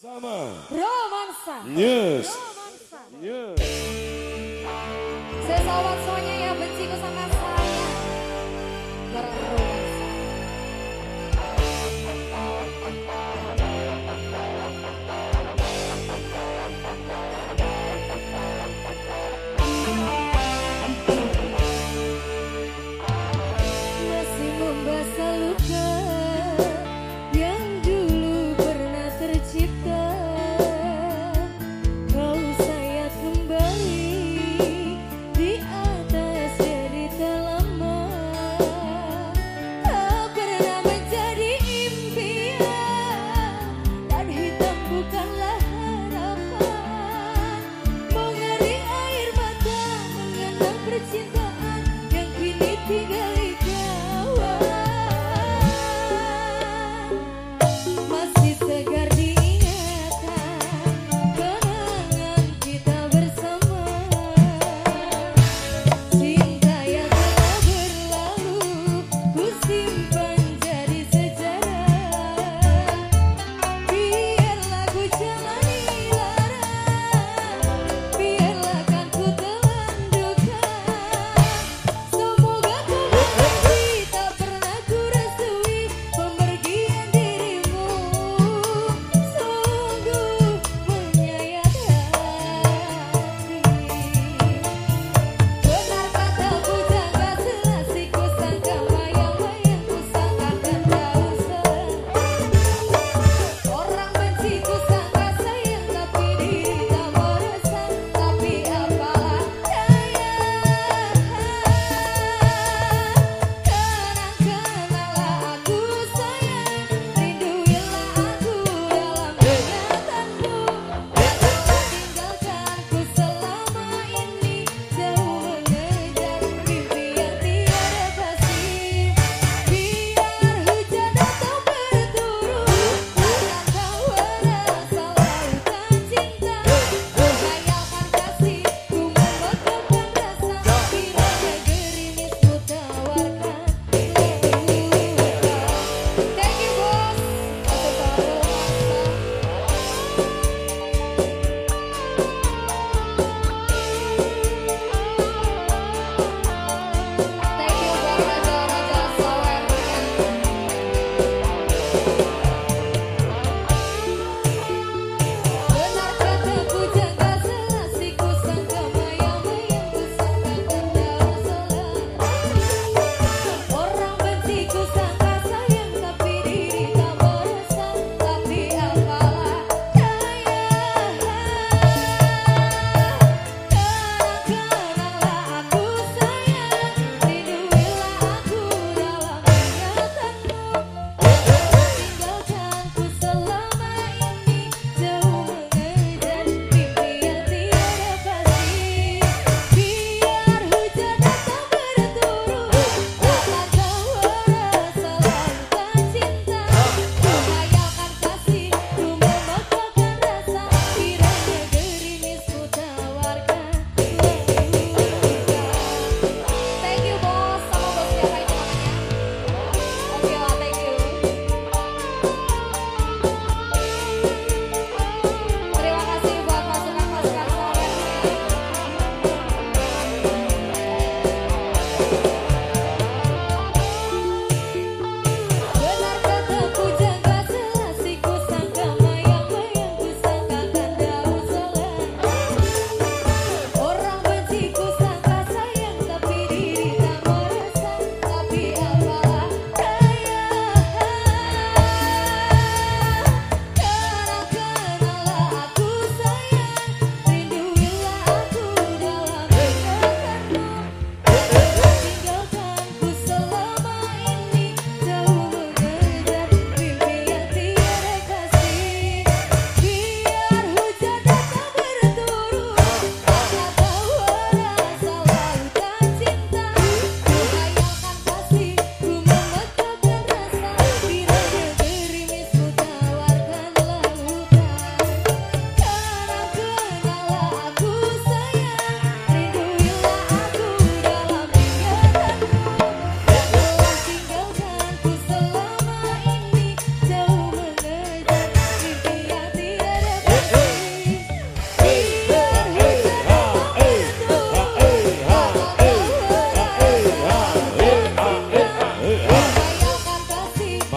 Sama. Romansa. Yes. Romansa. Yes.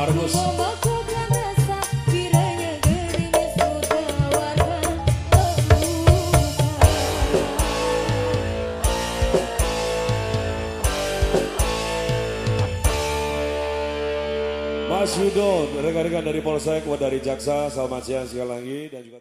Marmus Mas Yudo, rekan-rekan dari Polsek, dari Jaksa, selamat siang sekali lagi dan juga